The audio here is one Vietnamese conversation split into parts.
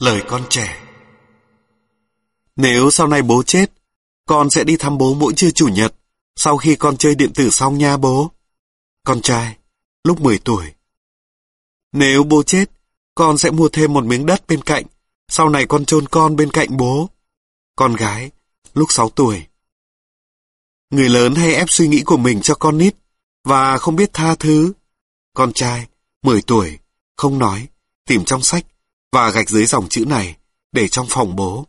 Lời con trẻ Nếu sau này bố chết, con sẽ đi thăm bố mỗi trưa chủ nhật, sau khi con chơi điện tử xong nha bố. Con trai, lúc 10 tuổi. Nếu bố chết, con sẽ mua thêm một miếng đất bên cạnh, sau này con chôn con bên cạnh bố. Con gái, lúc 6 tuổi. Người lớn hay ép suy nghĩ của mình cho con nít, và không biết tha thứ. Con trai, 10 tuổi, không nói, tìm trong sách, và gạch dưới dòng chữ này, để trong phòng bố.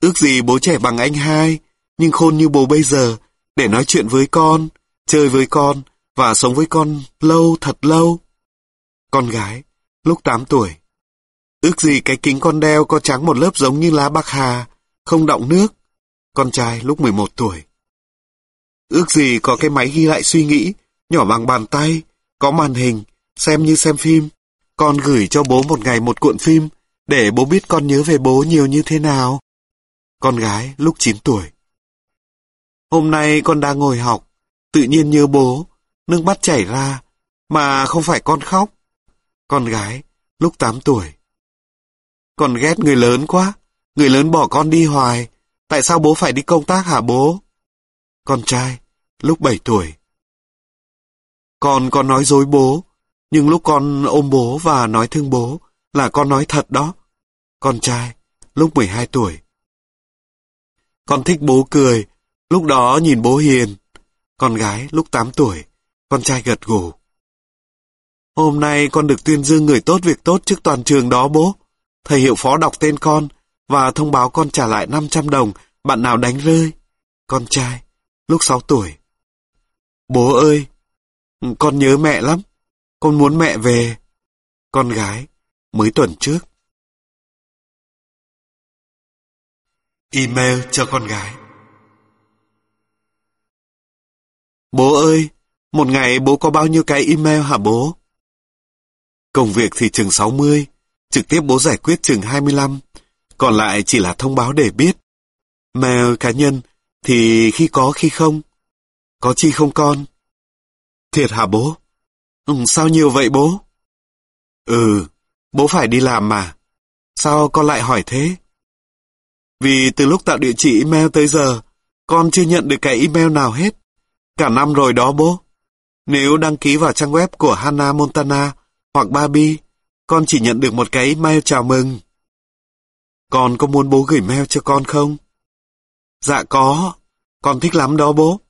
Ước gì bố trẻ bằng anh hai, nhưng khôn như bố bây giờ, để nói chuyện với con, chơi với con, và sống với con lâu thật lâu. Con gái, lúc 8 tuổi. Ước gì cái kính con đeo có trắng một lớp giống như lá bạc hà, không động nước. Con trai lúc 11 tuổi. Ước gì có cái máy ghi lại suy nghĩ, nhỏ bằng bàn tay, có màn hình, xem như xem phim. Con gửi cho bố một ngày một cuộn phim, để bố biết con nhớ về bố nhiều như thế nào. Con gái lúc 9 tuổi. Hôm nay con đang ngồi học, tự nhiên nhớ bố, nước mắt chảy ra, mà không phải con khóc. Con gái, lúc 8 tuổi. Con ghét người lớn quá, người lớn bỏ con đi hoài, tại sao bố phải đi công tác hả bố? Con trai, lúc 7 tuổi. Con có nói dối bố, nhưng lúc con ôm bố và nói thương bố là con nói thật đó. Con trai, lúc 12 tuổi. Con thích bố cười, lúc đó nhìn bố hiền. Con gái, lúc 8 tuổi, con trai gật gù. Hôm nay con được tuyên dương người tốt việc tốt trước toàn trường đó bố. Thầy hiệu phó đọc tên con và thông báo con trả lại 500 đồng bạn nào đánh rơi. Con trai, lúc 6 tuổi. Bố ơi, con nhớ mẹ lắm. Con muốn mẹ về. Con gái, mới tuần trước. Email cho con gái. Bố ơi, một ngày bố có bao nhiêu cái email hả bố? Công việc thì chừng 60, trực tiếp bố giải quyết chừng 25, còn lại chỉ là thông báo để biết. Mail cá nhân thì khi có khi không. Có chi không con? Thiệt hả bố? Ừ, sao nhiều vậy bố? Ừ, bố phải đi làm mà. Sao con lại hỏi thế? Vì từ lúc tạo địa chỉ email tới giờ, con chưa nhận được cái email nào hết. Cả năm rồi đó bố. Nếu đăng ký vào trang web của Hannah Montana hoặc Barbie, con chỉ nhận được một cái email chào mừng. Con có muốn bố gửi mail cho con không? Dạ có, con thích lắm đó bố.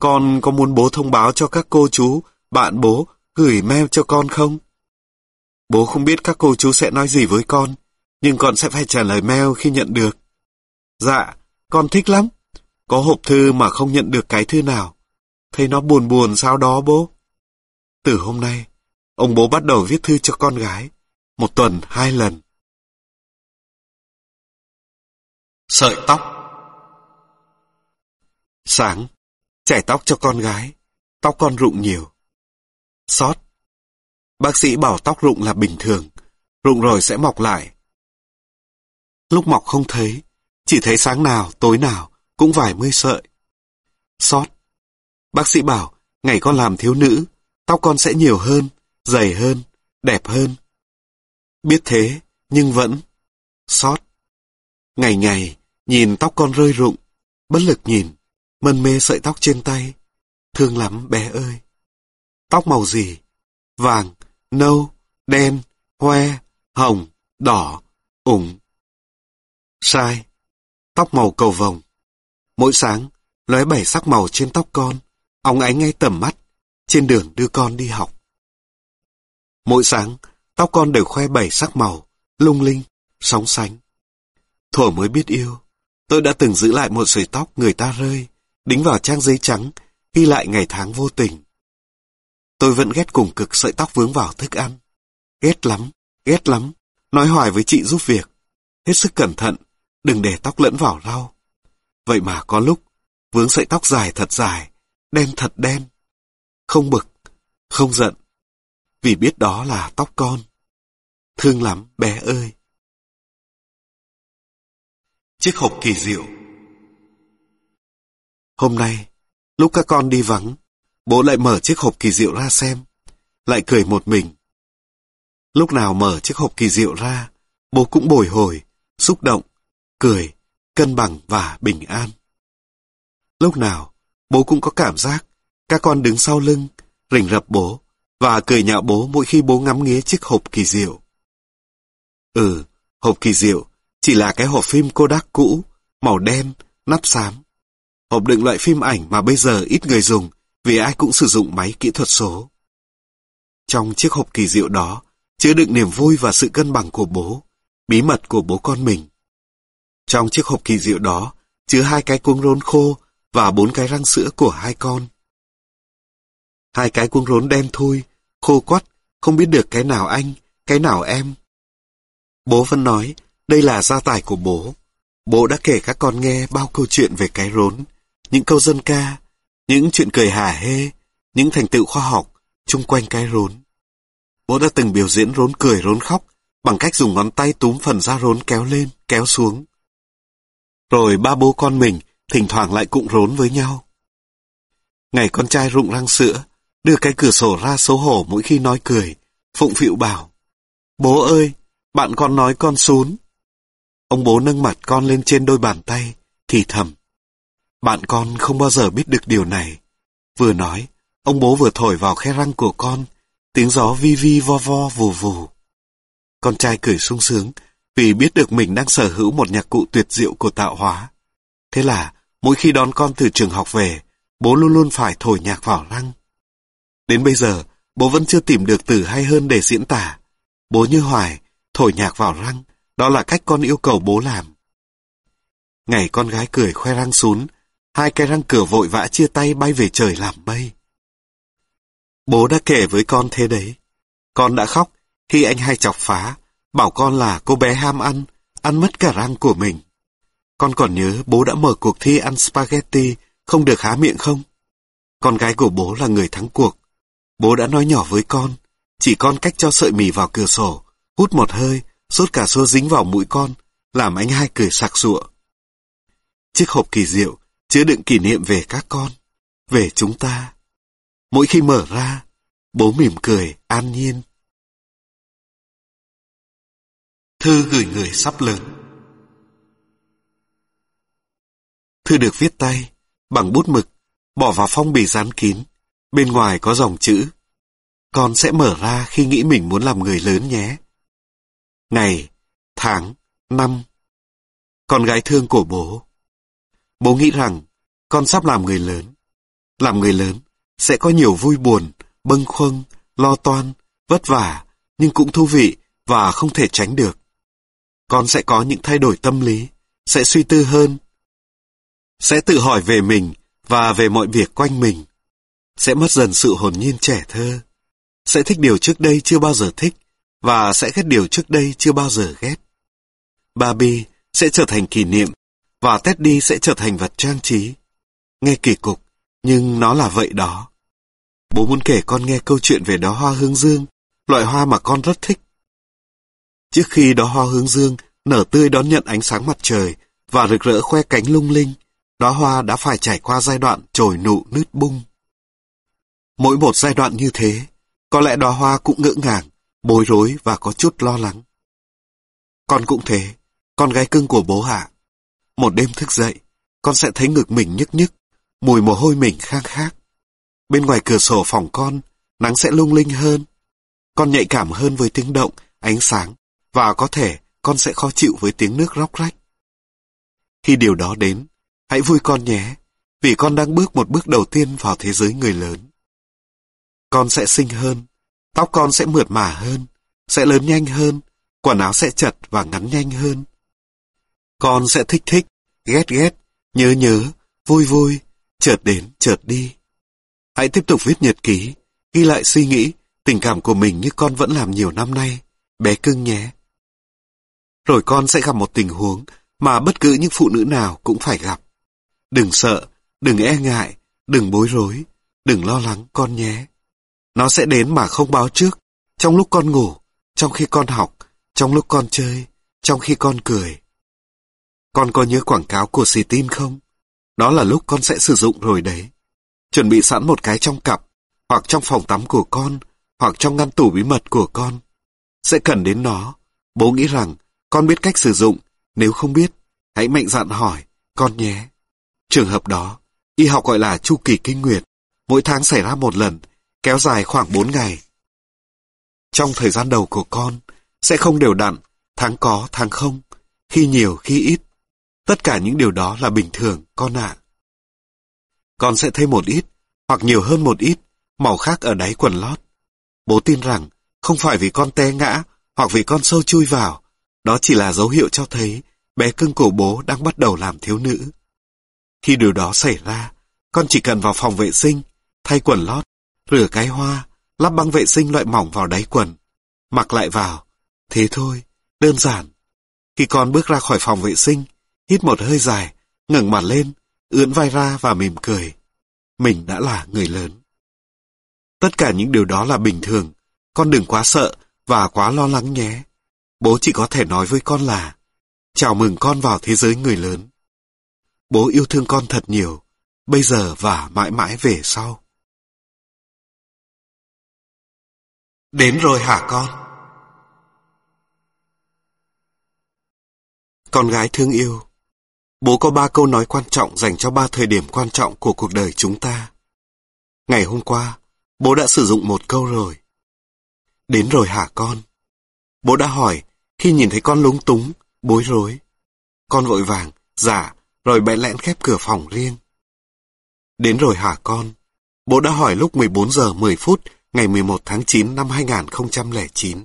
Con có muốn bố thông báo cho các cô chú, bạn bố gửi mail cho con không? Bố không biết các cô chú sẽ nói gì với con, nhưng con sẽ phải trả lời mail khi nhận được. Dạ, con thích lắm. Có hộp thư mà không nhận được cái thư nào. Thấy nó buồn buồn sao đó bố? Từ hôm nay, ông bố bắt đầu viết thư cho con gái. Một tuần hai lần. Sợi tóc Sáng, chải tóc cho con gái. Tóc con rụng nhiều. Sót. Bác sĩ bảo tóc rụng là bình thường. Rụng rồi sẽ mọc lại. Lúc mọc không thấy, chỉ thấy sáng nào, tối nào, cũng vài mươi sợi. Sót. Bác sĩ bảo, ngày con làm thiếu nữ, tóc con sẽ nhiều hơn, dày hơn, đẹp hơn. Biết thế, nhưng vẫn sót. Ngày ngày, nhìn tóc con rơi rụng, bất lực nhìn, mân mê sợi tóc trên tay. Thương lắm bé ơi. Tóc màu gì? Vàng, nâu, đen, hoe, hồng, đỏ, ủng. Sai. Tóc màu cầu vồng. Mỗi sáng, lóe bảy sắc màu trên tóc con, óng ánh ngay tầm mắt, trên đường đưa con đi học. Mỗi sáng, tóc con đều khoe bảy sắc màu, lung linh, sóng sánh. Thuở mới biết yêu, tôi đã từng giữ lại một sợi tóc người ta rơi, đính vào trang giấy trắng, ghi lại ngày tháng vô tình. Tôi vẫn ghét cùng cực sợi tóc vướng vào thức ăn. Ghét lắm, ghét lắm, nói hoài với chị giúp việc. Hết sức cẩn thận, đừng để tóc lẫn vào lau. Vậy mà có lúc, vướng sợi tóc dài thật dài, đen thật đen. Không bực, không giận, vì biết đó là tóc con. Thương lắm bé ơi. Chiếc hộp kỳ diệu Hôm nay, lúc các con đi vắng, bố lại mở chiếc hộp kỳ diệu ra xem, lại cười một mình. Lúc nào mở chiếc hộp kỳ diệu ra, bố cũng bồi hồi, xúc động, cười, cân bằng và bình an. Lúc nào, bố cũng có cảm giác các con đứng sau lưng, rình rập bố và cười nhạo bố mỗi khi bố ngắm nghía chiếc hộp kỳ diệu. Ừ, hộp kỳ diệu chỉ là cái hộp phim Kodak cũ, màu đen, nắp xám. Hộp đựng loại phim ảnh mà bây giờ ít người dùng vì ai cũng sử dụng máy kỹ thuật số. Trong chiếc hộp kỳ diệu đó, chứa đựng niềm vui và sự cân bằng của bố, bí mật của bố con mình. Trong chiếc hộp kỳ diệu đó, chứa hai cái cuống rốn khô và bốn cái răng sữa của hai con. Hai cái cuống rốn đen thui, khô quắt, không biết được cái nào anh, cái nào em. Bố vẫn nói, đây là gia tài của bố. Bố đã kể các con nghe bao câu chuyện về cái rốn, những câu dân ca, những chuyện cười hả hê, những thành tựu khoa học chung quanh cái rốn. Bố đã từng biểu diễn rốn cười rốn khóc bằng cách dùng ngón tay túm phần da rốn kéo lên, kéo xuống. Rồi ba bố con mình thỉnh thoảng lại cụng rốn với nhau. Ngày con trai rụng răng sữa, đưa cái cửa sổ ra xấu hổ mỗi khi nói cười, phụng phịu bảo. Bố ơi, bạn con nói con xuống. Ông bố nâng mặt con lên trên đôi bàn tay, thì thầm. Bạn con không bao giờ biết được điều này. Vừa nói, ông bố vừa thổi vào khe răng của con, tiếng gió vi vi vo vo vù vù. Con trai cười sung sướng vì biết được mình đang sở hữu một nhạc cụ tuyệt diệu của tạo hóa. Thế là, mỗi khi đón con từ trường học về, bố luôn luôn phải thổi nhạc vào răng. Đến bây giờ, bố vẫn chưa tìm được từ hay hơn để diễn tả. Bố như hoài, thổi nhạc vào răng, đó là cách con yêu cầu bố làm. Ngày con gái cười khoe răng xuống, hai cái răng cửa vội vã chia tay bay về trời làm mây. Bố đã kể với con thế đấy. Con đã khóc khi anh hai chọc phá, bảo con là cô bé ham ăn, ăn mất cả răng của mình. Con còn nhớ bố đã mở cuộc thi ăn spaghetti, không được há miệng không? Con gái của bố là người thắng cuộc. Bố đã nói nhỏ với con, chỉ con cách cho sợi mì vào cửa sổ, hút một hơi, sốt cà xô dính vào mũi con, làm anh hai cười sặc sụa. Chiếc hộp kỳ diệu, chứa đựng kỷ niệm về các con, về chúng ta. Mỗi khi mở ra, bố mỉm cười, an nhiên. Thư gửi người sắp lớn Thư được viết tay, bằng bút mực, bỏ vào phong bì dán kín. Bên ngoài có dòng chữ. Con sẽ mở ra khi nghĩ mình muốn làm người lớn nhé. Ngày, tháng, năm. Con gái thương của bố. Bố nghĩ rằng con sắp làm người lớn. Làm người lớn sẽ có nhiều vui buồn, bâng khuâng, lo toan, vất vả, nhưng cũng thú vị và không thể tránh được. Con sẽ có những thay đổi tâm lý, sẽ suy tư hơn, sẽ tự hỏi về mình và về mọi việc quanh mình. Sẽ mất dần sự hồn nhiên trẻ thơ. Sẽ thích điều trước đây chưa bao giờ thích và sẽ ghét điều trước đây chưa bao giờ ghét. Barbie sẽ trở thành kỷ niệm và Teddy sẽ trở thành vật trang trí. Nghe kỳ cục, nhưng nó là vậy đó. Bố muốn kể con nghe câu chuyện về đó hoa hướng dương, loại hoa mà con rất thích. Trước khi đó hoa hướng dương nở tươi đón nhận ánh sáng mặt trời và rực rỡ khoe cánh lung linh, đóa hoa đã phải trải qua giai đoạn trồi nụ nứt bung. Mỗi một giai đoạn như thế, có lẽ đóa hoa cũng ngỡ ngàng, bối rối và có chút lo lắng. Con cũng thế, con gái cưng của bố hạ. Một đêm thức dậy, con sẽ thấy ngực mình nhức nhức, mùi mồ hôi mình khang khác. Bên ngoài cửa sổ phòng con, nắng sẽ lung linh hơn. Con nhạy cảm hơn với tiếng động, ánh sáng, và có thể con sẽ khó chịu với tiếng nước róc rách. Khi điều đó đến, Hãy vui con nhé, vì con đang bước một bước đầu tiên vào thế giới người lớn. Con sẽ xinh hơn, tóc con sẽ mượt mà hơn, sẽ lớn nhanh hơn, quần áo sẽ chật và ngắn nhanh hơn. Con sẽ thích thích, ghét ghét, nhớ nhớ, vui vui, chợt đến, chợt đi. Hãy tiếp tục viết nhật ký, ghi lại suy nghĩ, tình cảm của mình như con vẫn làm nhiều năm nay, bé cưng nhé. Rồi con sẽ gặp một tình huống mà bất cứ những phụ nữ nào cũng phải gặp. Đừng sợ, đừng e ngại, đừng bối rối, đừng lo lắng con nhé. Nó sẽ đến mà không báo trước, trong lúc con ngủ, trong khi con học, trong lúc con chơi, trong khi con cười. Con có nhớ quảng cáo của xì tin không? Đó là lúc con sẽ sử dụng rồi đấy. Chuẩn bị sẵn một cái trong cặp, hoặc trong phòng tắm của con, hoặc trong ngăn tủ bí mật của con. Sẽ cần đến nó. Bố nghĩ rằng Con biết cách sử dụng, nếu không biết, hãy mạnh dạn hỏi, con nhé. Trường hợp đó, y học gọi là chu kỳ kinh nguyệt, mỗi tháng xảy ra một lần, kéo dài khoảng 4 ngày. Trong thời gian đầu của con, sẽ không đều đặn, tháng có, tháng không, khi nhiều, khi ít. Tất cả những điều đó là bình thường, con ạ. Con sẽ thấy một ít, hoặc nhiều hơn một ít, màu khác ở đáy quần lót. Bố tin rằng, không phải vì con té ngã, hoặc vì con sâu chui vào, đó chỉ là dấu hiệu cho thấy bé cưng của bố đang bắt đầu làm thiếu nữ. Khi điều đó xảy ra, con chỉ cần vào phòng vệ sinh, thay quần lót, rửa cái hoa, lắp băng vệ sinh loại mỏng vào đáy quần, mặc lại vào. Thế thôi, đơn giản. Khi con bước ra khỏi phòng vệ sinh, hít một hơi dài, ngẩng mặt lên, ưỡn vai ra và mỉm cười. Mình đã là người lớn. Tất cả những điều đó là bình thường, con đừng quá sợ và quá lo lắng nhé. Bố chỉ có thể nói với con là chào mừng con vào thế giới người lớn. Bố yêu thương con thật nhiều, bây giờ và mãi mãi về sau. Đến rồi hả con? Con gái thương yêu, bố có ba câu nói quan trọng dành cho ba thời điểm quan trọng của cuộc đời chúng ta. Ngày hôm qua, bố đã sử dụng một câu rồi. Đến rồi hả con? Bố đã hỏi, khi nhìn thấy con lúng túng, bối rối. Con vội vàng, giả, rồi bẽ lẽn khép cửa phòng riêng. Đến rồi hả con? Bố đã hỏi lúc 14 giờ 10 phút ngày 11 tháng 9 năm 2009.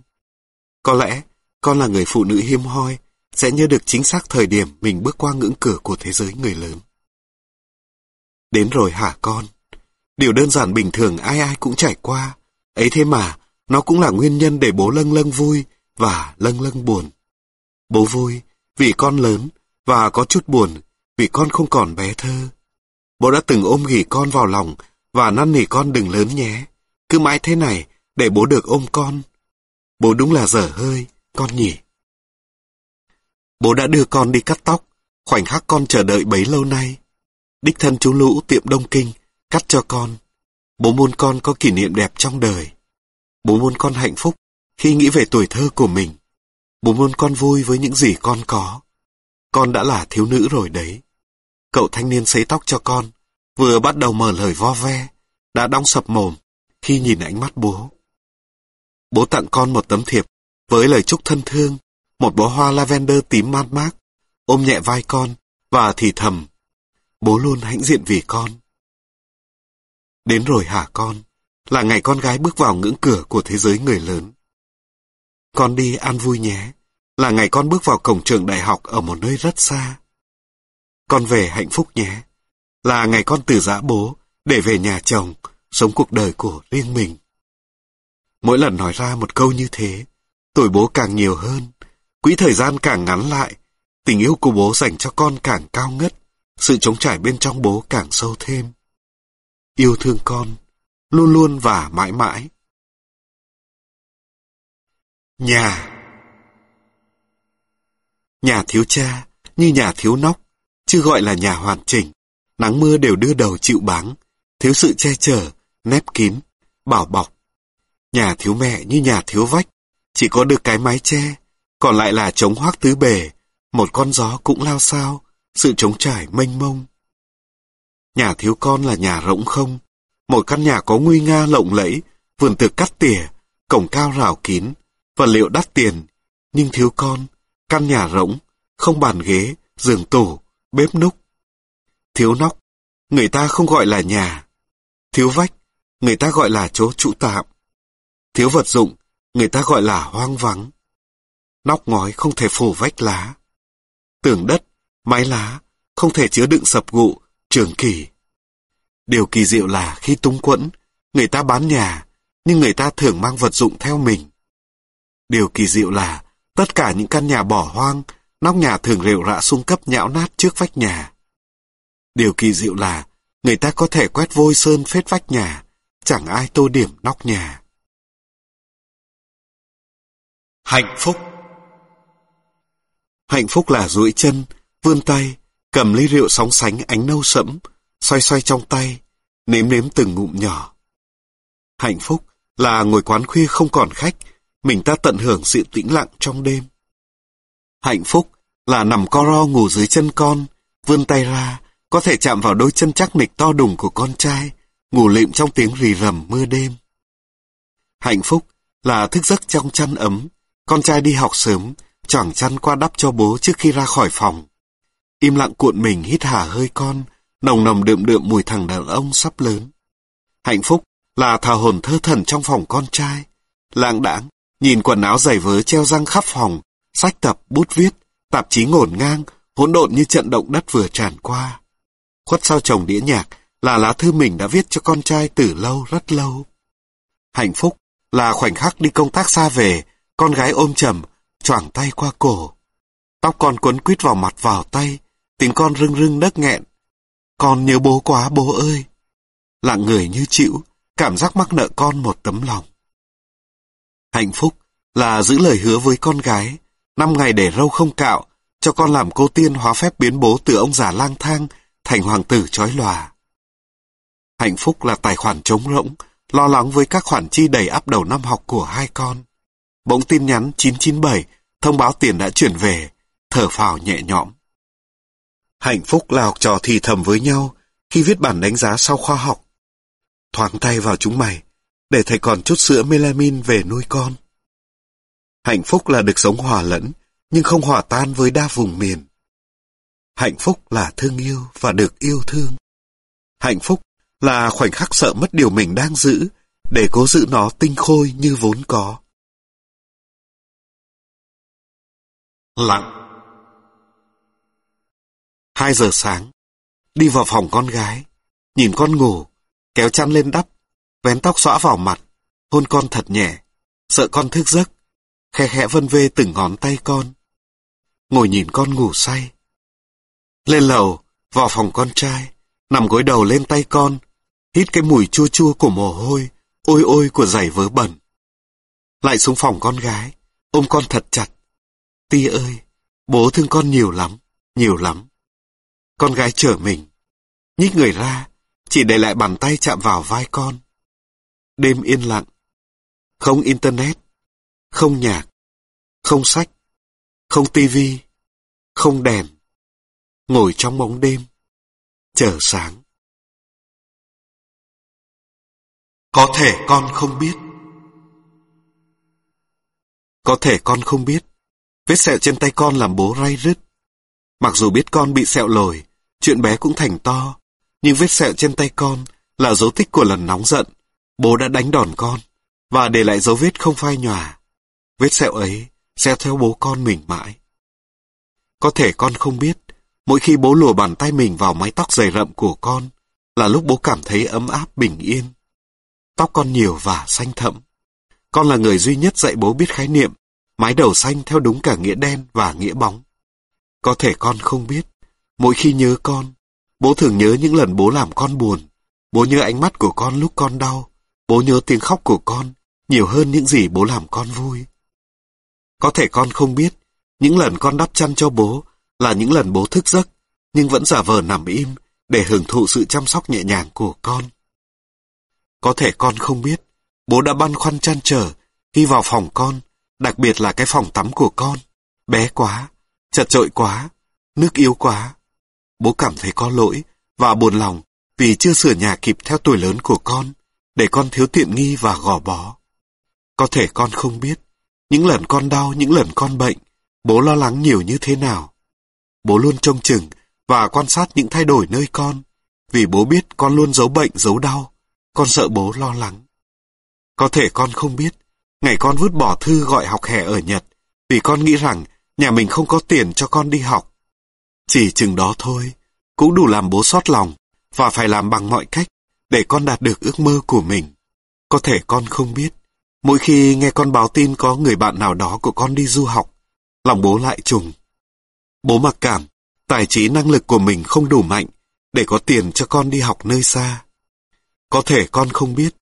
Có lẽ, con là người phụ nữ hiếm hoi, sẽ nhớ được chính xác thời điểm mình bước qua ngưỡng cửa của thế giới người lớn. Đến rồi hả con? Điều đơn giản bình thường ai ai cũng trải qua. Ấy thế mà, nó cũng là nguyên nhân để bố lâng lâng vui và lâng lâng buồn. Bố vui vì con lớn và có chút buồn vì con không còn bé thơ. Bố đã từng ôm ghì con vào lòng và năn nỉ con đừng lớn nhé. Cứ mãi thế này để bố được ôm con. Bố đúng là dở hơi, con nhỉ. Bố đã đưa con đi cắt tóc, khoảnh khắc con chờ đợi bấy lâu nay. Đích thân chú Lũ tiệm Đông Kinh, cắt cho con. Bố muốn con có kỷ niệm đẹp trong đời. Bố muốn con hạnh phúc khi nghĩ về tuổi thơ của mình. Bố muốn con vui với những gì con có. Con đã là thiếu nữ rồi đấy. Cậu thanh niên sấy tóc cho con, vừa bắt đầu mở lời vo ve, đã đóng sập mồm khi nhìn ánh mắt bố. Bố tặng con một tấm thiệp với lời chúc thân thương, một bó hoa lavender tím man mát, ôm nhẹ vai con và thì thầm. Bố luôn hãnh diện vì con. Đến rồi hả con? Là ngày con gái bước vào ngưỡng cửa của thế giới người lớn. Con đi an vui nhé. Là ngày con bước vào cổng trường đại học ở một nơi rất xa. Con về hạnh phúc nhé. Là ngày con từ giã bố để về nhà chồng, sống cuộc đời của riêng mình. Mỗi lần nói ra một câu như thế, tuổi bố càng nhiều hơn, quỹ thời gian càng ngắn lại, tình yêu của bố dành cho con càng cao ngất, sự chống trải bên trong bố càng sâu thêm. Yêu thương con, luôn luôn và mãi mãi. Nhà Nhà thiếu cha, như nhà thiếu nóc, chứ gọi là nhà hoàn chỉnh. Nắng mưa đều đưa đầu chịu báng, thiếu sự che chở, nép kín, bảo bọc. Nhà thiếu mẹ như nhà thiếu vách, chỉ có được cái mái che, còn lại là trống hoác tứ bề, một con gió cũng lao sao, sự trống trải mênh mông. Nhà thiếu con là nhà rỗng không, một căn nhà có nguy nga lộng lẫy, vườn tược cắt tỉa, cổng cao rào kín, vật liệu đắt tiền, nhưng thiếu con, căn nhà rỗng, không bàn ghế, giường tủ, bếp núc. Thiếu nóc, người ta không gọi là nhà. Thiếu vách, người ta gọi là chỗ trụ tạm. Thiếu vật dụng, người ta gọi là hoang vắng. Nóc ngói không thể phủ vách lá. Tường đất, mái lá, không thể chứa đựng sập gụ, trường kỳ. Điều kỳ diệu là khi túng quẫn, người ta bán nhà, nhưng người ta thường mang vật dụng theo mình. Điều kỳ diệu là tất cả những căn nhà bỏ hoang, nóc nhà thường rệu rã xung cấp nhão nát trước vách nhà. Điều kỳ diệu là người ta có thể quét vôi sơn phết vách nhà, chẳng ai tô điểm nóc nhà. Hạnh phúc Hạnh phúc là duỗi chân, vươn tay, cầm ly rượu sóng sánh ánh nâu sẫm, xoay xoay trong tay, nếm nếm từng ngụm nhỏ. Hạnh phúc là ngồi quán khuya không còn khách, mình ta tận hưởng sự tĩnh lặng trong đêm. Hạnh phúc là nằm co ro ngủ dưới chân con, vươn tay ra, có thể chạm vào đôi chân chắc nịch to đùng của con trai, ngủ lịm trong tiếng rì rầm mưa đêm. Hạnh phúc là thức giấc trong chăn ấm, con trai đi học sớm, choàng chăn qua đắp cho bố trước khi ra khỏi phòng. Im lặng cuộn mình hít hà hơi con, nồng nồng đượm đượm mùi thằng đàn ông sắp lớn. Hạnh phúc là thà hồn thơ thần trong phòng con trai, Lạng đãng, nhìn quần áo giày vớ treo răng khắp phòng, sách tập, bút viết, tạp chí ngổn ngang, hỗn độn như trận động đất vừa tràn qua. Khuất sau chồng đĩa nhạc là lá thư mình đã viết cho con trai từ lâu rất lâu. Hạnh phúc là khoảnh khắc đi công tác xa về, con gái ôm chầm, choàng tay qua cổ. Tóc con quấn quýt vào mặt vào tay, tiếng con rưng rưng nấc nghẹn. Con nhớ bố quá bố ơi. Lặng người như chịu, cảm giác mắc nợ con một tấm lòng. Hạnh phúc là giữ lời hứa với con gái, năm ngày để râu không cạo, cho con làm cô tiên hóa phép biến bố từ ông già lang thang thành hoàng tử trói lòa. Hạnh phúc là tài khoản trống rỗng, lo lắng với các khoản chi đầy áp đầu năm học của hai con. Bỗng tin nhắn 997 thông báo tiền đã chuyển về, thở phào nhẹ nhõm. Hạnh phúc là học trò thì thầm với nhau khi viết bản đánh giá sau khoa học. Thoáng tay vào chúng mày, để thầy còn chút sữa melamin về nuôi con. Hạnh phúc là được sống hòa lẫn, nhưng không hòa tan với đa vùng miền. Hạnh phúc là thương yêu và được yêu thương. Hạnh phúc là khoảnh khắc sợ mất điều mình đang giữ, để cố giữ nó tinh khôi như vốn có. Lặng Hai giờ sáng, đi vào phòng con gái, nhìn con ngủ, kéo chăn lên đắp, vén tóc xõa vào mặt, hôn con thật nhẹ, sợ con thức giấc, khe khẽ vân vê từng ngón tay con. Ngồi nhìn con ngủ say. Lên lầu, vào phòng con trai, nằm gối đầu lên tay con, hít cái mùi chua chua của mồ hôi, ôi ôi của giày vớ bẩn. Lại xuống phòng con gái, ôm con thật chặt. Ti ơi, bố thương con nhiều lắm, nhiều lắm. Con gái trở mình, nhích người ra, chỉ để lại bàn tay chạm vào vai con. Đêm yên lặng, không internet, không nhạc, không sách, không tivi, không đèn. Ngồi trong bóng đêm, chờ sáng. Có thể con không biết. Có thể con không biết. Vết sẹo trên tay con làm bố ray rứt. Mặc dù biết con bị sẹo lồi, chuyện bé cũng thành to. Nhưng vết sẹo trên tay con là dấu tích của lần nóng giận. Bố đã đánh đòn con, và để lại dấu vết không phai nhòa. Vết sẹo ấy sẽ theo bố con mình mãi. Có thể con không biết, mỗi khi bố lùa bàn tay mình vào mái tóc dày rậm của con, là lúc bố cảm thấy ấm áp bình yên. Tóc con nhiều và xanh thẫm. Con là người duy nhất dạy bố biết khái niệm, mái đầu xanh theo đúng cả nghĩa đen và nghĩa bóng. Có thể con không biết, mỗi khi nhớ con, bố thường nhớ những lần bố làm con buồn. Bố nhớ ánh mắt của con lúc con đau. Bố nhớ tiếng khóc của con, nhiều hơn những gì bố làm con vui. Có thể con không biết, những lần con đắp chăn cho bố là những lần bố thức giấc, nhưng vẫn giả vờ nằm im để hưởng thụ sự chăm sóc nhẹ nhàng của con. Có thể con không biết, bố đã băn khoăn chăn trở khi vào phòng con, đặc biệt là cái phòng tắm của con. Bé quá, chật trội quá, nước yếu quá. Bố cảm thấy có lỗi và buồn lòng vì chưa sửa nhà kịp theo tuổi lớn của con, để con thiếu tiện nghi và gò bó. Có thể con không biết, những lần con đau, những lần con bệnh, bố lo lắng nhiều như thế nào. Bố luôn trông chừng và quan sát những thay đổi nơi con, vì bố biết con luôn giấu bệnh, giấu đau, con sợ bố lo lắng. Có thể con không biết, ngày con vứt bỏ thư gọi học hè ở Nhật, vì con nghĩ rằng nhà mình không có tiền cho con đi học. Chỉ chừng đó thôi, cũng đủ làm bố xót lòng, và phải làm bằng mọi cách để con đạt được ước mơ của mình. Có thể con không biết, mỗi khi nghe con báo tin có người bạn nào đó của con đi du học, lòng bố lại trùng. Bố mặc cảm, tài trí năng lực của mình không đủ mạnh để có tiền cho con đi học nơi xa. Có thể con không biết,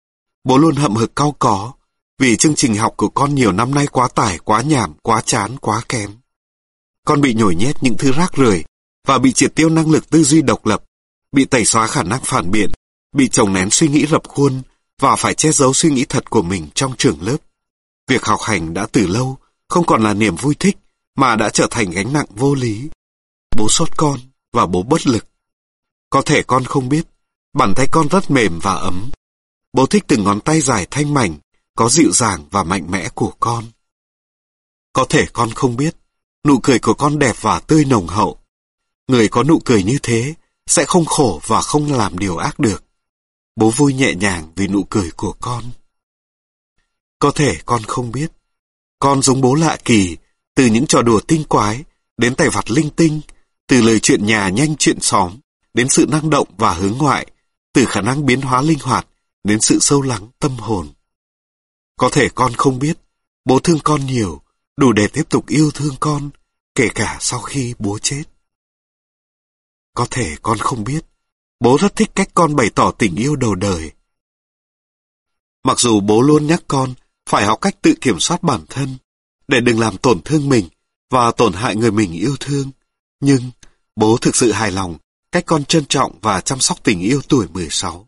bố luôn hậm hực cau có, vì chương trình học của con nhiều năm nay quá tải, quá nhảm, quá chán, quá kém. Con bị nhồi nhét những thứ rác rưởi và bị triệt tiêu năng lực tư duy độc lập, bị tẩy xóa khả năng phản biện, bị trồng nén suy nghĩ rập khuôn và phải che giấu suy nghĩ thật của mình trong trường lớp. Việc học hành đã từ lâu không còn là niềm vui thích mà đã trở thành gánh nặng vô lý. Bố sốt con và bố bất lực. Có thể con không biết, bàn tay con rất mềm và ấm. Bố thích từng ngón tay dài thanh mảnh, có dịu dàng và mạnh mẽ của con. Có thể con không biết, nụ cười của con đẹp và tươi nồng hậu. Người có nụ cười như thế sẽ không khổ và không làm điều ác được. Bố vui nhẹ nhàng vì nụ cười của con. Có thể con không biết, con giống bố lạ kỳ, từ những trò đùa tinh quái, đến tài vặt linh tinh, từ lời chuyện nhà nhanh chuyện xóm, đến sự năng động và hướng ngoại, từ khả năng biến hóa linh hoạt, đến sự sâu lắng tâm hồn. Có thể con không biết, bố thương con nhiều, đủ để tiếp tục yêu thương con, kể cả sau khi bố chết. Có thể con không biết, bố rất thích cách con bày tỏ tình yêu đầu đời. Mặc dù bố luôn nhắc con phải học cách tự kiểm soát bản thân, để đừng làm tổn thương mình và tổn hại người mình yêu thương. Nhưng bố thực sự hài lòng cách con trân trọng và chăm sóc tình yêu tuổi 16.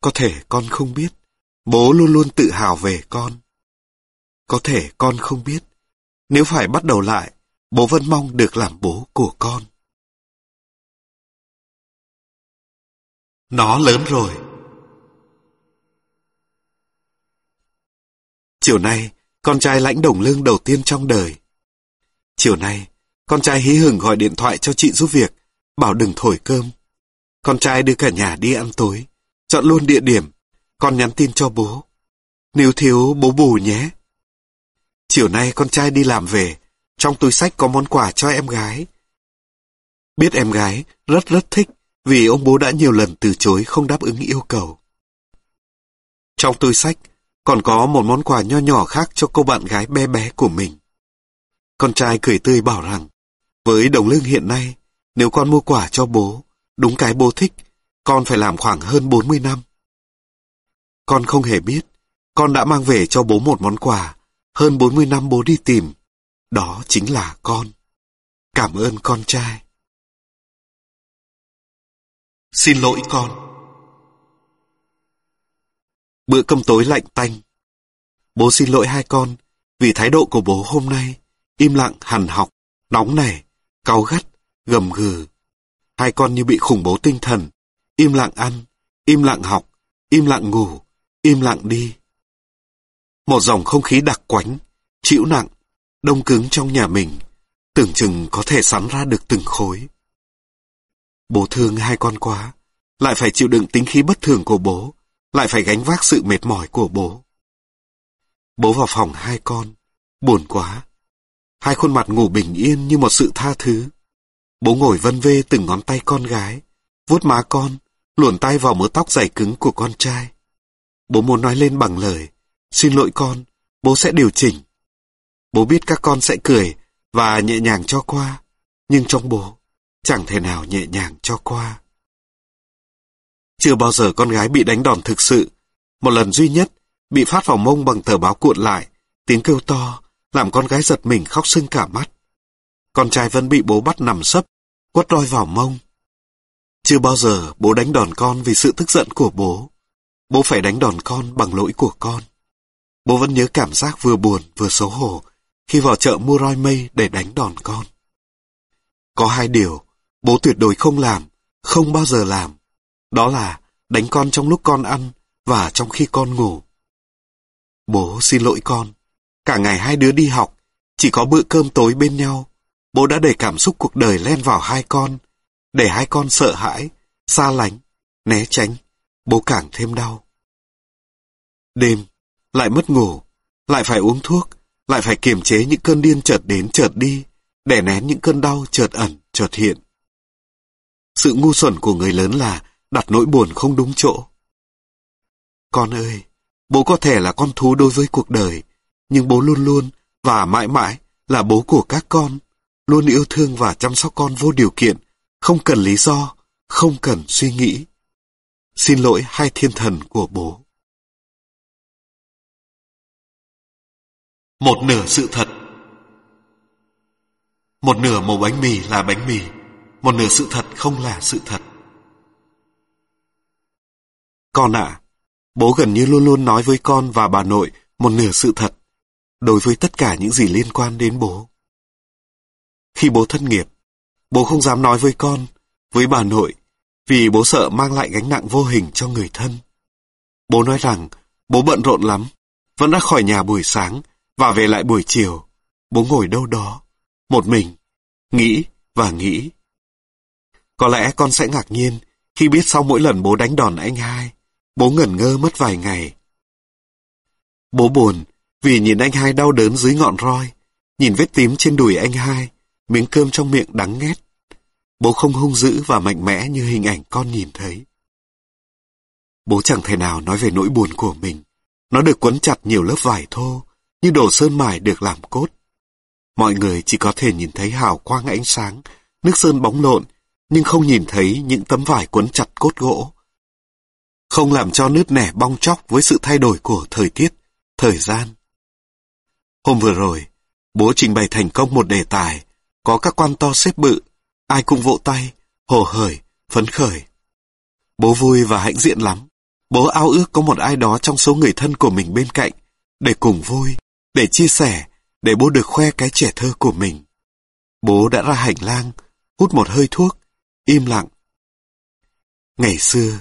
Có thể con không biết, bố luôn luôn tự hào về con. Có thể con không biết, nếu phải bắt đầu lại, bố vẫn mong được làm bố của con. Nó lớn rồi. Chiều nay, con trai lãnh đồng lương đầu tiên trong đời. Chiều nay, con trai hí hửng gọi điện thoại cho chị giúp việc, bảo đừng thổi cơm. Con trai đưa cả nhà đi ăn tối, chọn luôn địa điểm, con nhắn tin cho bố. Nếu thiếu bố bù nhé. Chiều nay con trai đi làm về, trong túi sách có món quà cho em gái. Biết em gái rất rất thích vì ông bố đã nhiều lần từ chối không đáp ứng yêu cầu. Trong túi sách còn có một món quà nho nhỏ khác cho cô bạn gái bé bé của mình. Con trai cười tươi bảo rằng, với đồng lương hiện nay, nếu con mua quà cho bố, đúng cái bố thích, con phải làm khoảng hơn 40 năm. Con không hề biết, con đã mang về cho bố một món quà, hơn 40 năm bố đi tìm. Đó chính là con. Cảm ơn con trai. Xin lỗi con. Bữa cơm tối lạnh tanh. Bố xin lỗi hai con vì thái độ của bố hôm nay im lặng hằn học, nóng nảy, cáu gắt, gầm gừ. Hai con như bị khủng bố tinh thần, im lặng ăn, im lặng học, im lặng ngủ, im lặng đi. Một dòng không khí đặc quánh, chịu nặng, đông cứng trong nhà mình, tưởng chừng có thể sắn ra được từng khối. Bố thương hai con quá, lại phải chịu đựng tính khí bất thường của bố, lại phải gánh vác sự mệt mỏi của bố. Bố vào phòng hai con, buồn quá. Hai khuôn mặt ngủ bình yên như một sự tha thứ. Bố ngồi vân vê từng ngón tay con gái, vuốt má con, luồn tay vào mớ tóc dày cứng của con trai. Bố muốn nói lên bằng lời, xin lỗi con, bố sẽ điều chỉnh. Bố biết các con sẽ cười và nhẹ nhàng cho qua, nhưng trong bố, chẳng thể nào nhẹ nhàng cho qua. Chưa bao giờ con gái bị đánh đòn thực sự. Một lần duy nhất, bị phát vào mông bằng tờ báo cuộn lại, tiếng kêu to, làm con gái giật mình khóc sưng cả mắt. Con trai vẫn bị bố bắt nằm sấp, quất roi vào mông. Chưa bao giờ bố đánh đòn con vì sự tức giận của bố. Bố phải đánh đòn con bằng lỗi của con. Bố vẫn nhớ cảm giác vừa buồn vừa xấu hổ khi vào chợ mua roi mây để đánh đòn con. Có hai điều, bố tuyệt đối không làm, không bao giờ làm. Đó là đánh con trong lúc con ăn và trong khi con ngủ. Bố xin lỗi con. Cả ngày hai đứa đi học, chỉ có bữa cơm tối bên nhau. Bố đã để cảm xúc cuộc đời len vào hai con, để hai con sợ hãi, xa lánh, né tránh. Bố càng thêm đau. Đêm, lại mất ngủ, lại phải uống thuốc, lại phải kiềm chế những cơn điên chợt đến chợt đi, để nén những cơn đau chợt ẩn, chợt hiện. Sự ngu xuẩn của người lớn là đặt nỗi buồn không đúng chỗ. Con ơi, bố có thể là con thú đối với cuộc đời, nhưng bố luôn luôn và mãi mãi là bố của các con, luôn yêu thương và chăm sóc con vô điều kiện, không cần lý do, không cần suy nghĩ. Xin lỗi hai thiên thần của bố. Một nửa sự thật Một nửa màu bánh mì là bánh mì, một nửa sự thật không là sự thật. Con ạ, bố gần như luôn luôn nói với con và bà nội một nửa sự thật, đối với tất cả những gì liên quan đến bố. Khi bố thất nghiệp, bố không dám nói với con, với bà nội, vì bố sợ mang lại gánh nặng vô hình cho người thân. Bố nói rằng bố bận rộn lắm, vẫn ra khỏi nhà buổi sáng và về lại buổi chiều. Bố ngồi đâu đó, một mình, nghĩ và nghĩ. Có lẽ con sẽ ngạc nhiên khi biết sau mỗi lần bố đánh đòn anh hai, bố ngẩn ngơ mất vài ngày. Bố buồn vì nhìn anh hai đau đớn dưới ngọn roi, nhìn vết tím trên đùi anh hai, miếng cơm trong miệng đắng nghét. Bố không hung dữ và mạnh mẽ như hình ảnh con nhìn thấy. Bố chẳng thể nào nói về nỗi buồn của mình. Nó được quấn chặt nhiều lớp vải thô, như đồ sơn mài được làm cốt. Mọi người chỉ có thể nhìn thấy hào quang ánh sáng, nước sơn bóng lộn, nhưng không nhìn thấy những tấm vải quấn chặt cốt gỗ. Không làm cho nứt nẻ bong chóc với sự thay đổi của thời tiết, thời gian. Hôm vừa rồi, bố trình bày thành công một đề tài, có các quan to xếp bự, ai cũng vỗ tay, hồ hởi, phấn khởi. Bố vui và hãnh diện lắm. Bố ao ước có một ai đó trong số người thân của mình bên cạnh, để cùng vui, để chia sẻ, để bố được khoe cái trẻ thơ của mình. Bố đã ra hành lang, hút một hơi thuốc, im lặng. Ngày xưa,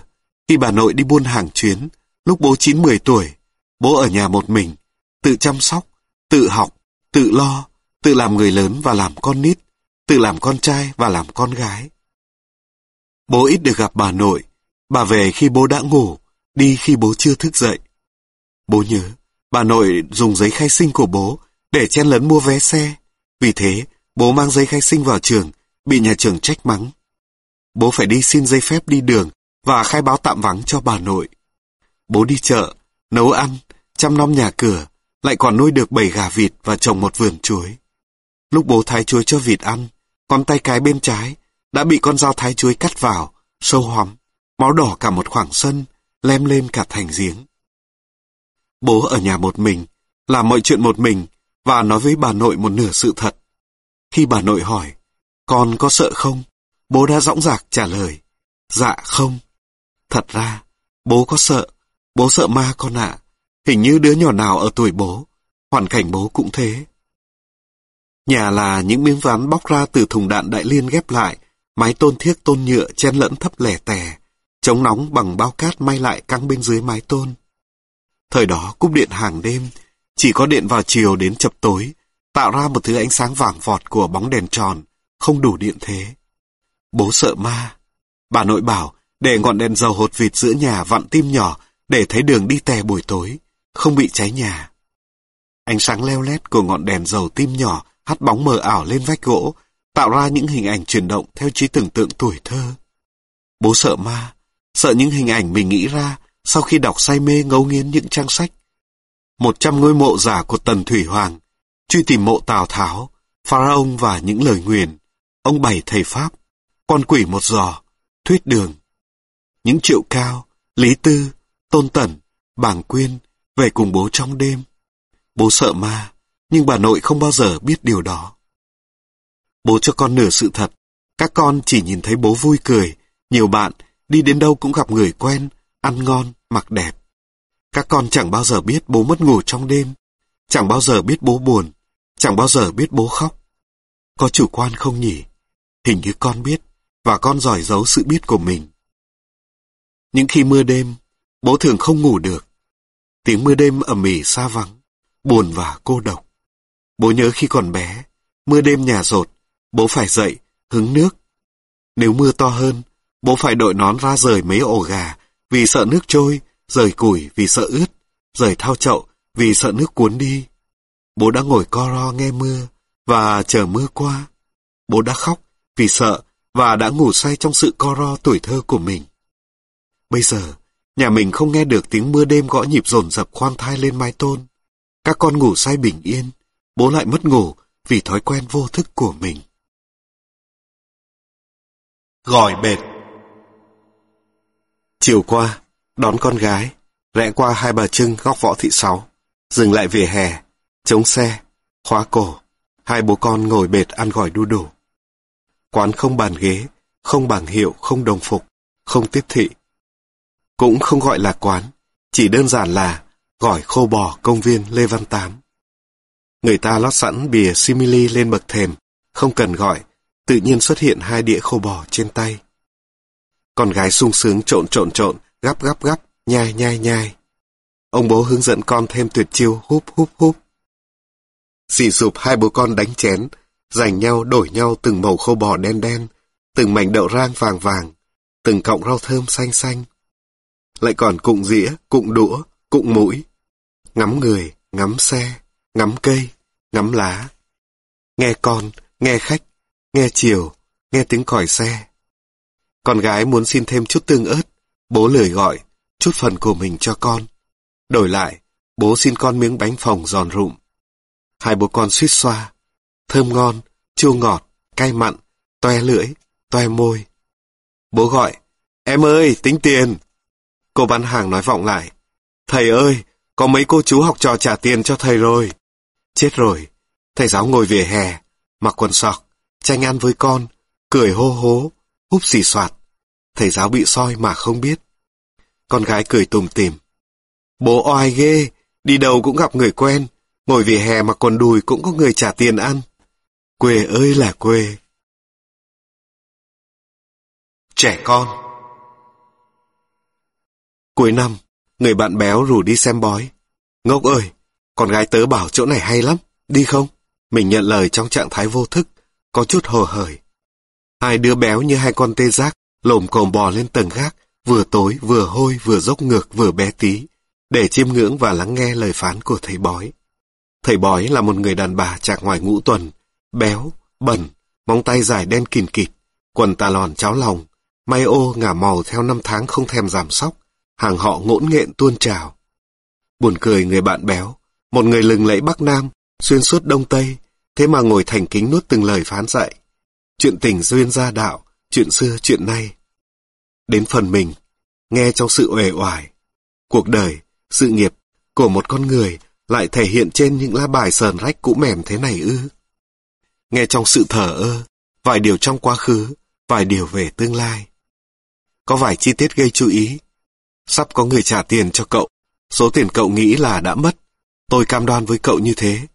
khi bà nội đi buôn hàng chuyến, lúc bố 9-10 tuổi, bố ở nhà một mình, tự chăm sóc, tự học, tự lo, tự làm người lớn và làm con nít, tự làm con trai và làm con gái. Bố ít được gặp bà nội, bà về khi bố đã ngủ, đi khi bố chưa thức dậy. Bố nhớ, bà nội dùng giấy khai sinh của bố để chen lấn mua vé xe. Vì thế, bố mang giấy khai sinh vào trường, bị nhà trường trách mắng. Bố phải đi xin giấy phép đi đường và khai báo tạm vắng cho bà nội. Bố đi chợ, nấu ăn, chăm nom nhà cửa, lại còn nuôi được bảy gà vịt và trồng một vườn chuối. Lúc bố thái chuối cho vịt ăn, con tay cái bên trái đã bị con dao thái chuối cắt vào, sâu hóm, máu đỏ cả một khoảng sân, lem lên cả thành giếng. Bố ở nhà một mình, làm mọi chuyện một mình và nói với bà nội một nửa sự thật. Khi bà nội hỏi, con có sợ không? Bố đã dõng dạc trả lời, dạ không. Thật ra, bố có sợ, bố sợ ma con ạ. Hình như đứa nhỏ nào ở tuổi bố, hoàn cảnh bố cũng thế. Nhà là những miếng ván bóc ra từ thùng đạn đại liên ghép lại, mái tôn thiếc tôn nhựa chen lẫn thấp lẻ tè, chống nóng bằng bao cát may lại căng bên dưới mái tôn. Thời đó cúp điện hàng đêm, chỉ có điện vào chiều đến chập tối, tạo ra một thứ ánh sáng vàng vọt của bóng đèn tròn, không đủ điện thế. Bố sợ ma. Bà nội bảo, để ngọn đèn dầu hột vịt giữa nhà vặn tim nhỏ để thấy đường đi tè buổi tối, không bị cháy nhà. Ánh sáng leo lét của ngọn đèn dầu tim nhỏ hắt bóng mờ ảo lên vách gỗ, tạo ra những hình ảnh chuyển động theo trí tưởng tượng tuổi thơ. Bố sợ ma, sợ những hình ảnh mình nghĩ ra sau khi đọc say mê ngấu nghiến những trang sách. Một trăm ngôi mộ giả của Tần Thủy Hoàng, truy tìm mộ Tào Tháo, Pharaoh và những lời nguyền, ông bảy thầy Pháp, con quỷ một giò, thuyết đường. Những triệu cao, Lý Tư, Tôn Tẩn, Bàng Quyên về cùng bố trong đêm. Bố sợ ma, nhưng bà nội không bao giờ biết điều đó. Bố cho con nửa sự thật, các con chỉ nhìn thấy bố vui cười, nhiều bạn đi đến đâu cũng gặp người quen, ăn ngon, mặc đẹp. Các con chẳng bao giờ biết bố mất ngủ trong đêm, chẳng bao giờ biết bố buồn, chẳng bao giờ biết bố khóc. Có chủ quan không nhỉ? Hình như con biết, và con giỏi giấu sự biết của mình. Những khi mưa đêm, bố thường không ngủ được. Tiếng mưa đêm ầm ỉ xa vắng, buồn và cô độc. Bố nhớ khi còn bé, mưa đêm nhà rột, bố phải dậy, hứng nước. Nếu mưa to hơn, bố phải đội nón ra rời mấy ổ gà vì sợ nước trôi, rời củi vì sợ ướt, rời thao chậu vì sợ nước cuốn đi. Bố đã ngồi co ro nghe mưa và chờ mưa qua. Bố đã khóc vì sợ và đã ngủ say trong sự co ro tuổi thơ của mình. Bây giờ, nhà mình không nghe được tiếng mưa đêm gõ nhịp rồn rập khoan thai lên mái tôn. Các con ngủ say bình yên, bố lại mất ngủ vì thói quen vô thức của mình. Gỏi bệt Chiều qua, đón con gái, rẽ qua hai bà trưng góc võ thị sáu, dừng lại vỉa hè, chống xe, khóa cổ, hai bố con ngồi bệt ăn gỏi đu đủ. Quán không bàn ghế, không bảng hiệu, không đồng phục, không tiếp thị. Cũng không gọi là quán, chỉ đơn giản là gỏi khô bò công viên Lê Văn Tám. Người ta lót sẵn bìa simili lên bậc thềm, Không cần gọi, tự nhiên xuất hiện hai đĩa khô bò trên tay. Con gái sung sướng trộn trộn trộn, gắp gắp gắp, nhai nhai nhai. Ông bố hướng dẫn con thêm tuyệt chiêu húp húp húp. Xì sụp hai bố con đánh chén, giành nhau đổi nhau từng màu khô bò đen đen, từng mảnh đậu rang vàng vàng, từng cọng rau thơm xanh xanh. Lại còn cụng dĩa, cụng đũa, cụng mũi. Ngắm người, ngắm xe, ngắm cây, ngắm lá. Nghe con, nghe khách, nghe chiều, nghe tiếng còi xe. Con gái muốn xin thêm chút tương ớt, bố lời gọi, chút phần của mình cho con. Đổi lại, bố xin con miếng bánh phồng giòn rụm. Hai bố con suýt xoa, thơm ngon, chua ngọt, cay mặn, toe lưỡi, toe môi. Bố gọi, em ơi, tính tiền. Cô bán hàng nói vọng lại, thầy ơi, có mấy cô chú học trò trả tiền cho thầy rồi. Chết rồi, thầy giáo ngồi về hè, mặc quần sọc, tranh ăn với con, cười hô hố, húp xì soạt. Thầy giáo bị soi mà không biết. Con gái cười tùm tìm. Bố oai ghê, đi đâu cũng gặp người quen, ngồi về hè mặc quần đùi cũng có người trả tiền ăn. Quê ơi là quê. Trẻ con Cuối năm, người bạn béo rủ đi xem bói. Ngốc ơi, con gái tớ bảo chỗ này hay lắm, đi không? Mình nhận lời trong trạng thái vô thức, có chút hồ hởi. Hai đứa béo như hai con tê giác, lồm cồm bò lên tầng gác, vừa tối, vừa hôi, vừa dốc ngược, vừa bé tí, để chiêm ngưỡng và lắng nghe lời phán của thầy bói. Thầy bói là một người đàn bà chạc ngoài ngũ tuần, béo, bẩn, móng tay dài đen kìn kịt, quần tà lòn cháo lòng, may ô ngả màu theo năm tháng không thèm giảm sóc, hàng họ ngỗn nghện tuôn trào. Buồn cười người bạn béo, một người lừng lẫy Bắc Nam, xuyên suốt Đông Tây, thế mà ngồi thành kính nuốt từng lời phán dạy. Chuyện tình duyên gia đạo, chuyện xưa chuyện nay. Đến phần mình, nghe trong sự uể oải, cuộc đời, sự nghiệp của một con người lại thể hiện trên những lá bài sờn rách cũ mềm thế này ư. Nghe trong sự thở ơ, vài điều trong quá khứ, vài điều về tương lai. Có vài chi tiết gây chú ý. Sắp có người trả tiền cho cậu, số tiền cậu nghĩ là đã mất. Tôi cam đoan với cậu như thế.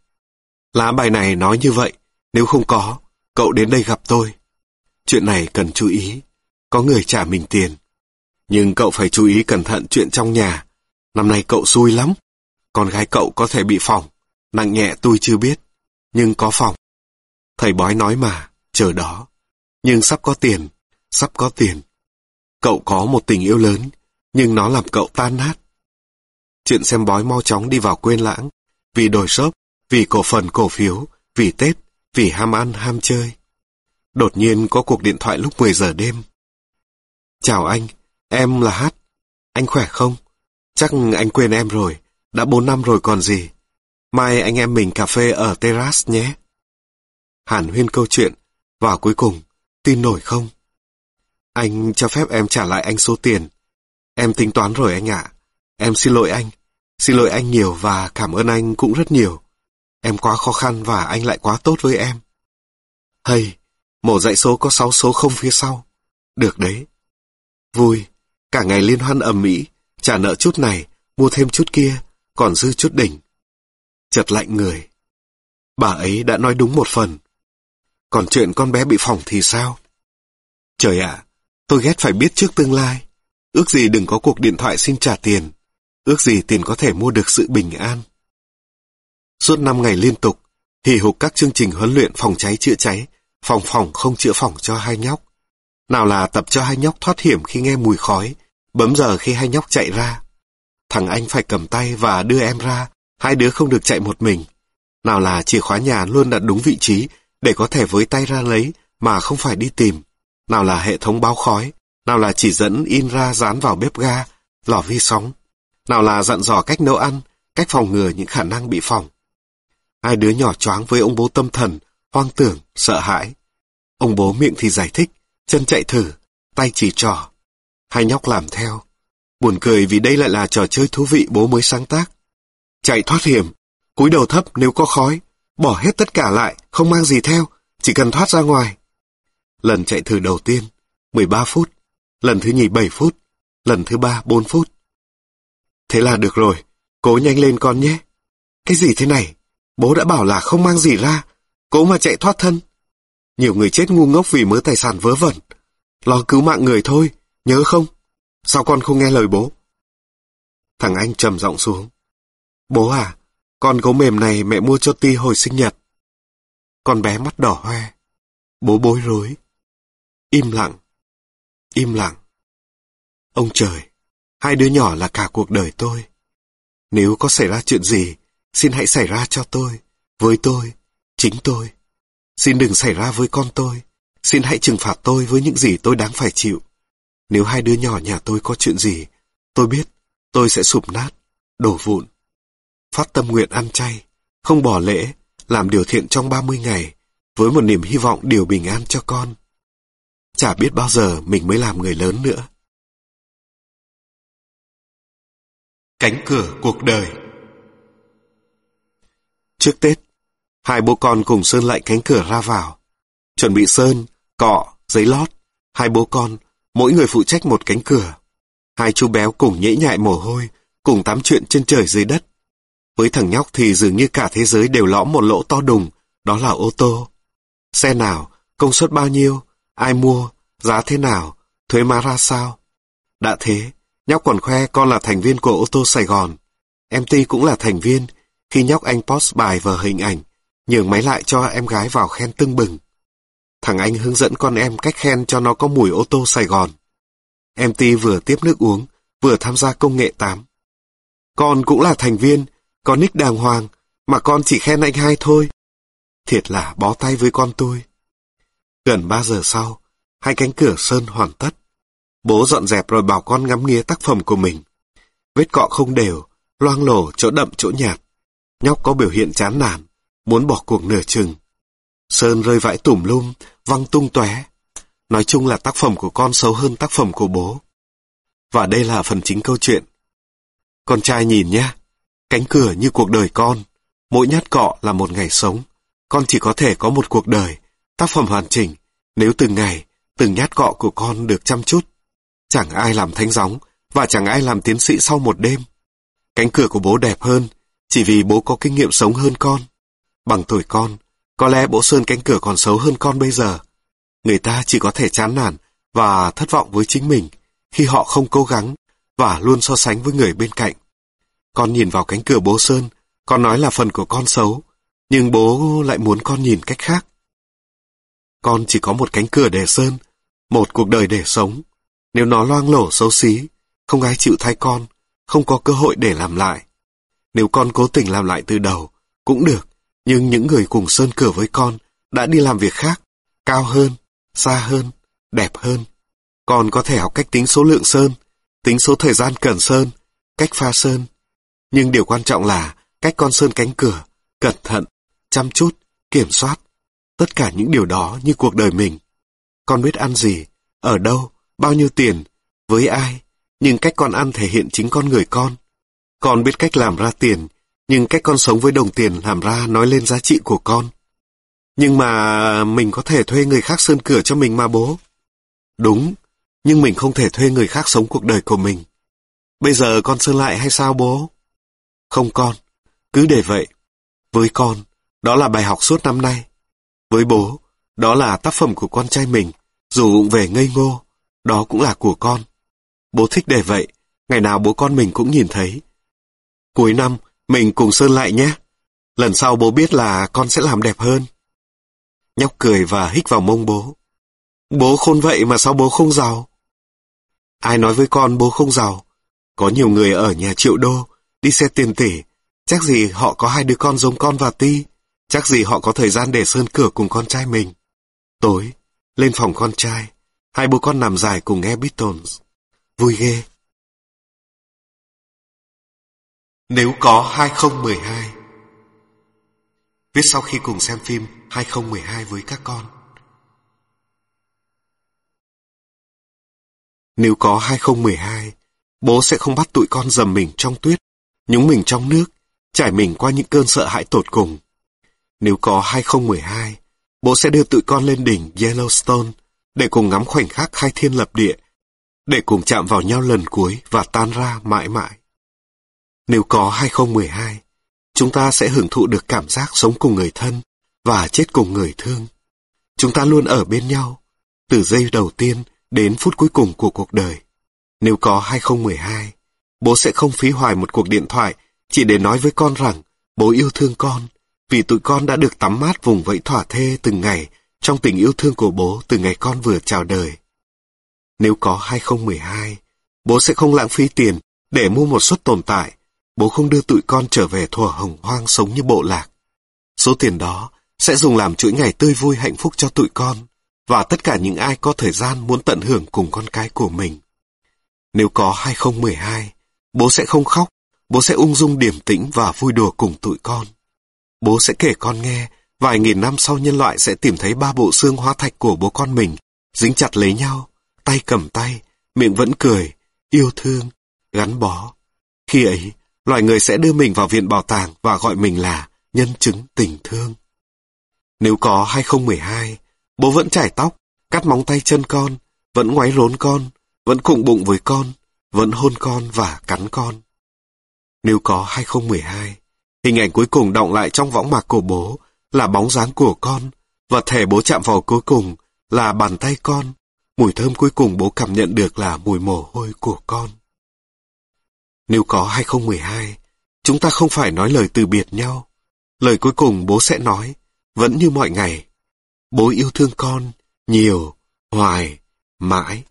Lá bài này nói như vậy, nếu không có, cậu đến đây gặp tôi. Chuyện này cần chú ý, có người trả mình tiền. Nhưng cậu phải chú ý cẩn thận chuyện trong nhà. Năm nay cậu xui lắm. Con gái cậu có thể bị phòng, nặng nhẹ tôi chưa biết, nhưng có phòng. Thầy bói nói mà, chờ đó. Nhưng sắp có tiền, sắp có tiền. Cậu có một tình yêu lớn, nhưng nó làm cậu tan nát. Chuyện xem bói mau chóng đi vào quên lãng, vì đổi shop, vì cổ phần cổ phiếu, vì Tết, vì ham ăn ham chơi. Đột nhiên có cuộc điện thoại lúc 10 giờ đêm. Chào anh, em là Hát. Anh khỏe không? Chắc anh quên em rồi, đã 4 năm rồi còn gì. Mai anh em mình cà phê ở terrace nhé. Hàn huyên câu chuyện, và cuối cùng, tin nổi không? Anh cho phép em trả lại anh số tiền. Em tính toán rồi anh ạ. Em xin lỗi anh. Xin lỗi anh nhiều và cảm ơn anh cũng rất nhiều. Em quá khó khăn và anh lại quá tốt với em. Hay, mổ dạy số có 6 số không phía sau. Được đấy. Vui, cả ngày liên hoan ầm mỹ, trả nợ chút này, mua thêm chút kia, còn dư chút đỉnh. Chật lạnh người. Bà ấy đã nói đúng một phần. Còn chuyện con bé bị phỏng thì sao? Trời ạ, tôi ghét phải biết trước tương lai. Ước gì đừng có cuộc điện thoại xin trả tiền. Ước gì tiền có thể mua được sự bình an. Suốt 5 ngày liên tục, hì hục các chương trình huấn luyện phòng cháy chữa cháy, phòng phòng không chữa phòng cho hai nhóc. Nào là tập cho hai nhóc thoát hiểm khi nghe mùi khói, bấm giờ khi hai nhóc chạy ra. Thằng anh phải cầm tay và đưa em ra, hai đứa không được chạy một mình. Nào là chìa khóa nhà luôn đặt đúng vị trí để có thể với tay ra lấy mà không phải đi tìm. Nào là hệ thống báo khói, nào là chỉ dẫn in ra dán vào bếp ga, lò vi sóng. Nào là dặn dò cách nấu ăn, cách phòng ngừa những khả năng bị phòng. Hai đứa nhỏ choáng với ông bố tâm thần, hoang tưởng, sợ hãi. Ông bố miệng thì giải thích, chân chạy thử, tay chỉ trò. Hai nhóc làm theo. Buồn cười vì đây lại là trò chơi thú vị bố mới sáng tác. Chạy thoát hiểm, cúi đầu thấp nếu có khói, bỏ hết tất cả lại, không mang gì theo, chỉ cần thoát ra ngoài. Lần chạy thử đầu tiên, 13 phút, lần thứ nhì 7 phút, lần thứ ba 4 phút. Thế là được rồi, cố nhanh lên con nhé. Cái gì thế này? Bố đã bảo là không mang gì ra, cố mà chạy thoát thân. Nhiều người chết ngu ngốc vì mớ tài sản vớ vẩn. Lo cứu mạng người thôi, nhớ không? Sao con không nghe lời bố? Thằng anh trầm giọng xuống. Bố à, con gấu mềm này mẹ mua cho Ti hồi sinh nhật. Con bé mắt đỏ hoe. Bố bối rối. Im lặng. Im lặng. Ông trời, hai đứa nhỏ là cả cuộc đời tôi. Nếu có xảy ra chuyện gì, xin hãy xảy ra cho tôi, với tôi, chính tôi. Xin đừng xảy ra với con tôi. Xin hãy trừng phạt tôi với những gì tôi đáng phải chịu. Nếu hai đứa nhỏ nhà tôi có chuyện gì, tôi biết tôi sẽ sụp nát, đổ vụn. Phát tâm nguyện ăn chay, không bỏ lễ, làm điều thiện trong 30 ngày, với một niềm hy vọng điều bình an cho con. Chả biết bao giờ mình mới làm người lớn nữa. Cánh cửa cuộc đời Trước Tết, hai bố con cùng sơn lại cánh cửa ra vào. Chuẩn bị sơn, cọ, giấy lót. Hai bố con, mỗi người phụ trách một cánh cửa. Hai chú béo cùng nhễ nhại mồ hôi, cùng tám chuyện trên trời dưới đất. Với thằng nhóc thì dường như cả thế giới đều lõm một lỗ to đùng, đó là ô tô. Xe nào, công suất bao nhiêu, ai mua, giá thế nào, thuế má ra sao. Đã thế, nhóc còn khoe con là thành viên của ô tô Sài Gòn. Em Ti cũng là thành viên, khi nhóc anh post bài và hình ảnh, nhường máy lại cho em gái vào khen tưng bừng. Thằng anh hướng dẫn con em cách khen cho nó có mùi ô tô Sài Gòn. Em Ti vừa tiếp nước uống, vừa tham gia công nghệ 8. Con cũng là thành viên, có nick đàng hoàng, mà con chỉ khen anh hai thôi. Thiệt là bó tay với con tôi. Gần 3 giờ sau, hai cánh cửa sơn hoàn tất. Bố dọn dẹp rồi bảo con ngắm nghía tác phẩm của mình. Vết cọ không đều, loang lổ chỗ đậm chỗ nhạt. Nhóc có biểu hiện chán nản, muốn bỏ cuộc nửa chừng. Sơn rơi vãi tủm lum, văng tung tóe. Nói chung là tác phẩm của con xấu hơn tác phẩm của bố. Và đây là phần chính câu chuyện. Con trai nhìn nhé, cánh cửa như cuộc đời con. Mỗi nhát cọ là một ngày sống. Con chỉ có thể có một cuộc đời, tác phẩm hoàn chỉnh, nếu từng ngày, từng nhát cọ của con được chăm chút. Chẳng ai làm thánh gióng, và chẳng ai làm tiến sĩ sau một đêm. Cánh cửa của bố đẹp hơn, chỉ vì bố có kinh nghiệm sống hơn con. Bằng tuổi con, có lẽ bố Sơn cánh cửa còn xấu hơn con bây giờ. Người ta chỉ có thể chán nản và thất vọng với chính mình khi họ không cố gắng và luôn so sánh với người bên cạnh. Con nhìn vào cánh cửa bố Sơn, con nói là phần của con xấu, nhưng bố lại muốn con nhìn cách khác. Con chỉ có một cánh cửa để Sơn, một cuộc đời để sống. Nếu nó loang lổ xấu xí, không ai chịu thay con, không có cơ hội để làm lại. Nếu con cố tình làm lại từ đầu, cũng được, nhưng những người cùng sơn cửa với con đã đi làm việc khác, cao hơn, xa hơn, đẹp hơn. Con có thể học cách tính số lượng sơn, tính số thời gian cần sơn, cách pha sơn. Nhưng điều quan trọng là cách con sơn cánh cửa, cẩn thận, chăm chút, kiểm soát. Tất cả những điều đó như cuộc đời mình. Con biết ăn gì, ở đâu, bao nhiêu tiền, với ai, nhưng cách con ăn thể hiện chính con người con. Con biết cách làm ra tiền, nhưng cách con sống với đồng tiền làm ra nói lên giá trị của con. Nhưng mà mình có thể thuê người khác sơn cửa cho mình mà bố. Đúng, nhưng mình không thể thuê người khác sống cuộc đời của mình. Bây giờ con sơn lại hay sao bố? Không con, cứ để vậy. Với con, đó là bài học suốt năm nay. Với bố, đó là tác phẩm của con trai mình, dù về ngây ngô, đó cũng là của con. Bố thích để vậy, ngày nào bố con mình cũng nhìn thấy. Cuối năm, mình cùng sơn lại nhé. Lần sau bố biết là con sẽ làm đẹp hơn. Nhóc cười và hít vào mông bố. Bố khôn vậy mà sao bố không giàu? Ai nói với con bố không giàu? Có nhiều người ở nhà triệu đô, đi xe tiền tỷ. Chắc gì họ có hai đứa con giống con và Ti. Chắc gì họ có thời gian để sơn cửa cùng con trai mình. Tối, lên phòng con trai, hai bố con nằm dài cùng nghe Beatles. Vui ghê. Nếu có 2012 Viết sau khi cùng xem phim 2012 với các con Nếu có 2012 Bố sẽ không bắt tụi con dầm mình trong tuyết, Nhúng mình trong nước, Trải mình qua những cơn sợ hãi tột cùng Nếu có 2012 Bố sẽ đưa tụi con lên đỉnh Yellowstone để cùng ngắm khoảnh khắc khai thiên lập địa Để cùng chạm vào nhau lần cuối Và tan ra mãi mãi nếu có 2012, chúng ta sẽ hưởng thụ được cảm giác sống cùng người thân và chết cùng người thương. Chúng ta luôn ở bên nhau, từ giây đầu tiên đến phút cuối cùng của cuộc đời. Nếu có 2012, bố sẽ không phí hoài một cuộc điện thoại chỉ để nói với con rằng bố yêu thương con, vì tụi con đã được tắm mát vùng vẫy thỏa thê từng ngày trong tình yêu thương của bố từ ngày con vừa chào đời. Nếu có 2012, bố sẽ không lãng phí tiền để mua một suất tồn tại, bố không đưa tụi con trở về thuở hồng hoang sống như bộ lạc. Số tiền đó sẽ dùng làm chuỗi ngày tươi vui hạnh phúc cho tụi con và tất cả những ai có thời gian muốn tận hưởng cùng con cái của mình. Nếu có 2012, bố sẽ không khóc, bố sẽ ung dung điềm tĩnh và vui đùa cùng tụi con. Bố sẽ kể con nghe, vài nghìn năm sau nhân loại sẽ tìm thấy ba bộ xương hóa thạch của bố con mình, dính chặt lấy nhau, tay cầm tay, miệng vẫn cười, yêu thương, gắn bó. Khi ấy, loài người sẽ đưa mình vào viện bảo tàng và gọi mình là nhân chứng tình thương. Nếu có 2012, bố vẫn chải tóc, cắt móng tay chân con, vẫn ngoáy rốn con, vẫn cụng bụng với con, vẫn hôn con và cắn con. Nếu có 2012, hình ảnh cuối cùng động lại trong võng mạc của bố là bóng dáng của con, và thẻ bố chạm vào cuối cùng là bàn tay con, mùi thơm cuối cùng bố cảm nhận được là mùi mồ hôi của con. Nếu có 2012, chúng ta không phải nói lời từ biệt nhau. Lời cuối cùng bố sẽ nói, vẫn như mọi ngày. Bố yêu thương con, nhiều, hoài, mãi.